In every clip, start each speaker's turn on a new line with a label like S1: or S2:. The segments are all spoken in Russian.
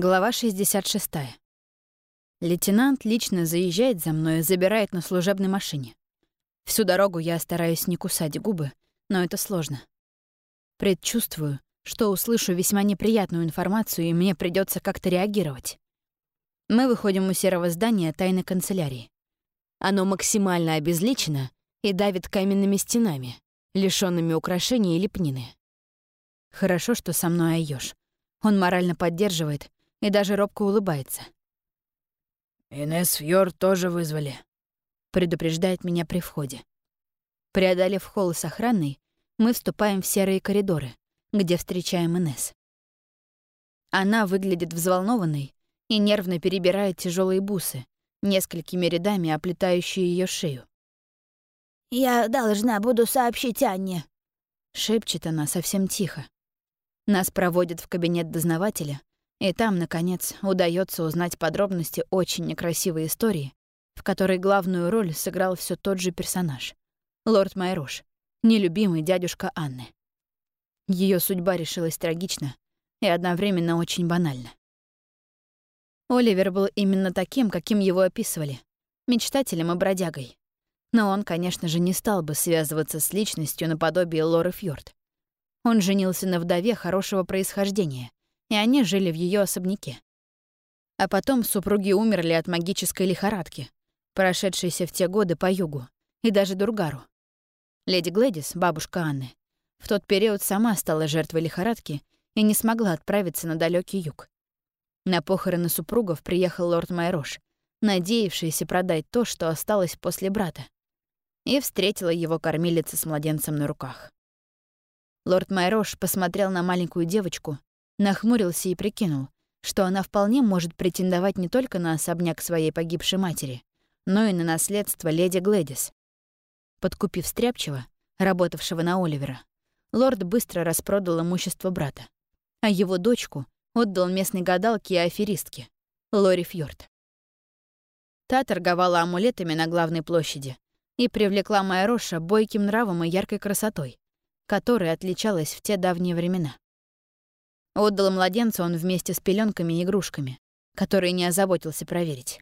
S1: Глава 66. Лейтенант лично заезжает за мной и забирает на служебной машине. Всю дорогу я стараюсь не кусать губы, но это сложно. Предчувствую, что услышу весьма неприятную информацию, и мне придется как-то реагировать. Мы выходим у серого здания тайной канцелярии. Оно максимально обезличено и давит каменными стенами, лишёнными украшений и лепнины. Хорошо, что со мной Айош. Он морально поддерживает и даже робко улыбается.
S2: «Инесс Фьор тоже вызвали», —
S1: предупреждает меня при входе. Преодолев холл с охраной, мы вступаем в серые коридоры, где встречаем Инесс. Она выглядит взволнованной и нервно перебирает тяжелые бусы, несколькими рядами оплетающие ее шею.
S3: «Я должна буду сообщить Анне», —
S1: шепчет она совсем тихо. Нас проводят в кабинет дознавателя, и там, наконец, удается узнать подробности очень некрасивой истории, в которой главную роль сыграл все тот же персонаж — лорд Майрош, нелюбимый дядюшка Анны. Ее судьба решилась трагично и одновременно очень банально. Оливер был именно таким, каким его описывали — мечтателем и бродягой. Но он, конечно же, не стал бы связываться с личностью наподобие Лоры Фьорд. Он женился на вдове хорошего происхождения, и они жили в ее особняке. А потом супруги умерли от магической лихорадки, прошедшейся в те годы по югу, и даже Дургару. Леди Глэдис, бабушка Анны, в тот период сама стала жертвой лихорадки и не смогла отправиться на далекий юг. На похороны супругов приехал лорд Майрош, надеявшийся продать то, что осталось после брата, и встретила его кормилица с младенцем на руках. Лорд Майрош посмотрел на маленькую девочку Нахмурился и прикинул, что она вполне может претендовать не только на особняк своей погибшей матери, но и на наследство леди Глэдис. Подкупив Стряпчего, работавшего на Оливера, лорд быстро распродал имущество брата, а его дочку отдал местной гадалке и аферистке, Лори Фьорд. Та торговала амулетами на главной площади и привлекла Майроша бойким нравом и яркой красотой, которой отличалась в те давние времена. Отдал младенца он вместе с пеленками и игрушками, которые не озаботился проверить.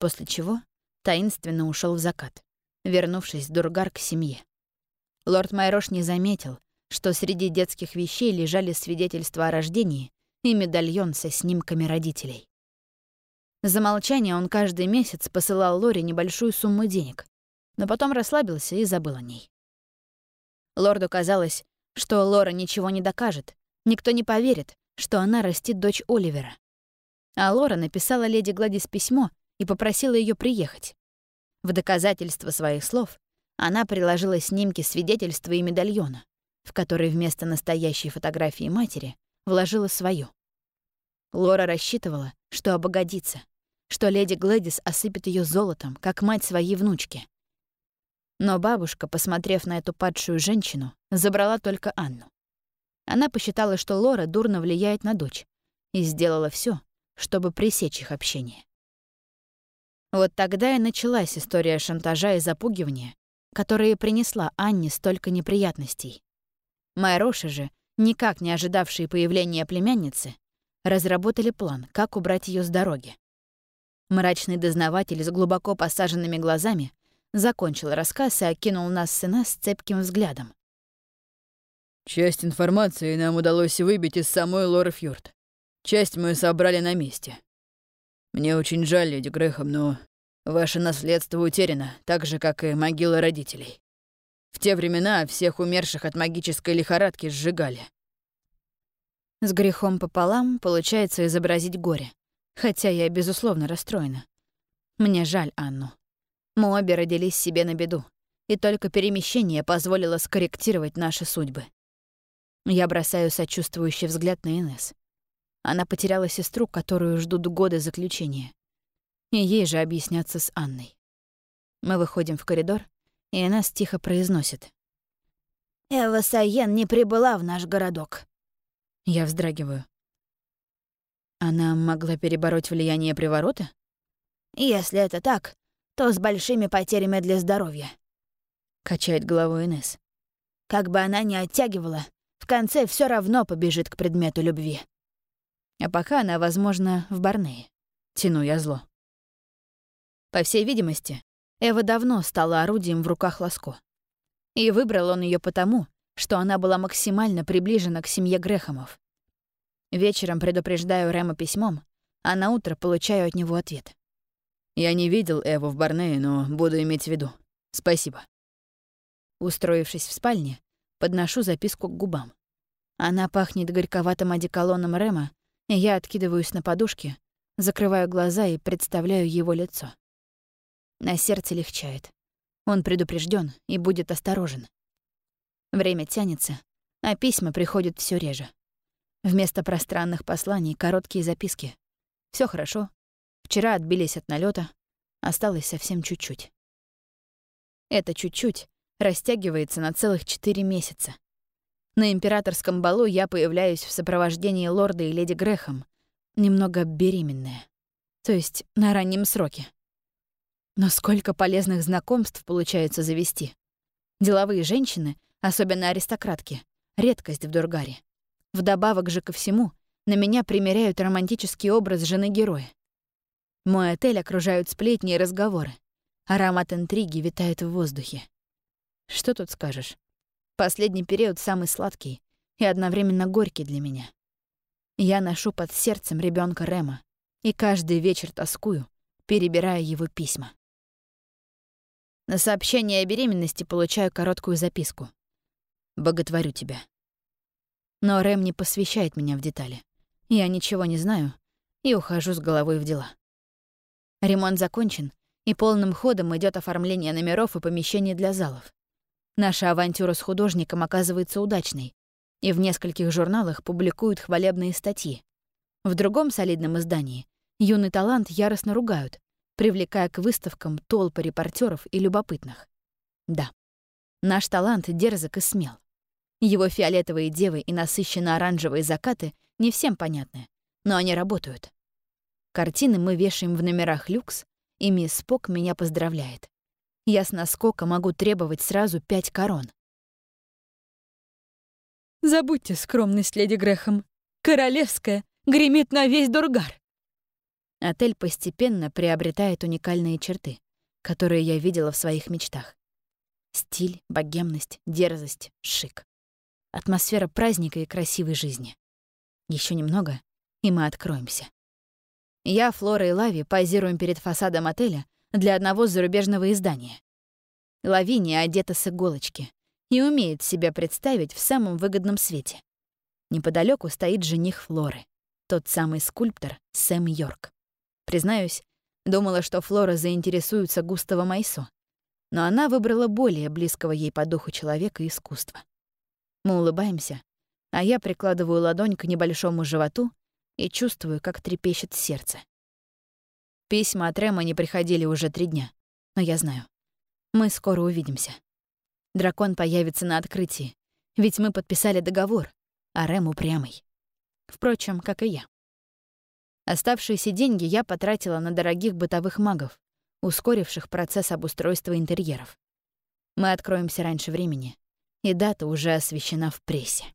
S1: После чего таинственно ушел в закат, вернувшись в Дургар к семье. Лорд Майрош не заметил, что среди детских вещей лежали свидетельства о рождении и медальон со снимками родителей. За молчание он каждый месяц посылал Лоре небольшую сумму денег, но потом расслабился и забыл о ней. Лорду казалось, что Лора ничего не докажет, Никто не поверит, что она растит дочь Оливера. А Лора написала леди Гладис письмо и попросила ее приехать. В доказательство своих слов она приложила снимки свидетельства и медальона, в который вместо настоящей фотографии матери вложила свою. Лора рассчитывала, что обогодится, что леди Глэдис осыпет ее золотом, как мать своей внучки. Но бабушка, посмотрев на эту падшую женщину, забрала только Анну. Она посчитала, что Лора дурно влияет на дочь, и сделала все, чтобы пресечь их общение. Вот тогда и началась история шантажа и запугивания, которая принесла Анне столько неприятностей. Майроши же, никак не ожидавшие появления племянницы, разработали план, как убрать ее с дороги. Мрачный дознаватель с глубоко посаженными глазами закончил рассказ и окинул нас сына с цепким взглядом.
S2: Часть информации нам удалось выбить из самой Лоры Фьюрт. Часть мы собрали на месте. Мне очень жаль, леди Грэхэм, но ваше наследство утеряно, так же, как и могила родителей. В те времена всех умерших от магической лихорадки сжигали.
S1: С грехом пополам получается изобразить горе, хотя я, безусловно, расстроена. Мне жаль Анну. Мы обе родились себе на беду, и только перемещение позволило скорректировать наши судьбы. Я бросаю сочувствующий взгляд на Инес. Она потеряла сестру, которую ждут годы заключения. И ей же объясняться с Анной. Мы выходим в коридор, и Инес тихо произносит.
S3: «Эва Сайен не прибыла в наш городок».
S1: Я вздрагиваю. Она могла перебороть влияние приворота?
S3: Если это так, то с большими потерями для здоровья.
S1: Качает головой Инес.
S3: Как бы она ни оттягивала, в конце все равно побежит к предмету любви.
S1: А пока она, возможно, в Барнее. Тяну я зло. По всей видимости, Эва давно стала орудием в руках Ласко. И выбрал он ее потому, что она была максимально приближена к семье Грехомов. Вечером предупреждаю Рэма письмом, а на утро получаю от него ответ.
S2: «Я не видел Эву в Барнее, но буду иметь в виду. Спасибо».
S1: Устроившись в спальне, подношу записку к губам. Она пахнет горьковатым одеколоном Рэма, и я откидываюсь на подушке, закрываю глаза и представляю его лицо. На сердце легчает. Он предупрежден и будет осторожен. Время тянется, а письма приходят все реже. Вместо пространных посланий — короткие записки. Все хорошо. Вчера отбились от налета, осталось совсем чуть-чуть. Это чуть-чуть растягивается на целых четыре месяца. На императорском балу я появляюсь в сопровождении лорда и леди Грехом, немного беременная. То есть на раннем сроке. Но сколько полезных знакомств получается завести. Деловые женщины особенно аристократки, редкость в Дургаре. Вдобавок же ко всему, на меня примеряют романтический образ жены-героя. Мой отель окружают сплетни и разговоры. Аромат интриги витает в воздухе. Что тут скажешь? Последний период самый сладкий и одновременно горький для меня. Я ношу под сердцем ребенка Рема и каждый вечер тоскую, перебирая его письма. На сообщение о беременности получаю короткую записку боготворю тебя. Но Рэм не посвящает меня в детали. Я ничего не знаю и ухожу с головой в дела. Ремонт закончен, и полным ходом идет оформление номеров и помещений для залов. Наша авантюра с художником оказывается удачной, и в нескольких журналах публикуют хвалебные статьи. В другом солидном издании юный талант яростно ругают, привлекая к выставкам толпы репортеров и любопытных. Да, наш талант дерзок и смел. Его фиолетовые девы и насыщенно-оранжевые закаты не всем понятны, но они работают. Картины мы вешаем в номерах люкс, и мисс Спок меня поздравляет. Я с наскока могу требовать сразу пять корон.
S3: «Забудьте скромность, леди Грехом. Королевская гремит на весь Дургар».
S1: Отель постепенно приобретает уникальные черты, которые я видела в своих мечтах. Стиль, богемность, дерзость, шик атмосфера праздника и красивой жизни. Еще немного, и мы откроемся. Я, Флора и Лави позируем перед фасадом отеля для одного зарубежного издания. Лавиния одета с иголочки и умеет себя представить в самом выгодном свете. Неподалеку стоит жених Флоры, тот самый скульптор Сэм Йорк. Признаюсь, думала, что Флора заинтересуется Густава Майсо, но она выбрала более близкого ей по духу человека искусства. Мы улыбаемся, а я прикладываю ладонь к небольшому животу и чувствую, как трепещет сердце. Письма от Рема не приходили уже три дня, но я знаю. Мы скоро увидимся. Дракон появится на открытии, ведь мы подписали договор, а Рэм упрямый. Впрочем, как и я. Оставшиеся деньги я потратила на дорогих бытовых магов, ускоривших процесс обустройства интерьеров. Мы откроемся раньше времени, и дата уже освещена в прессе.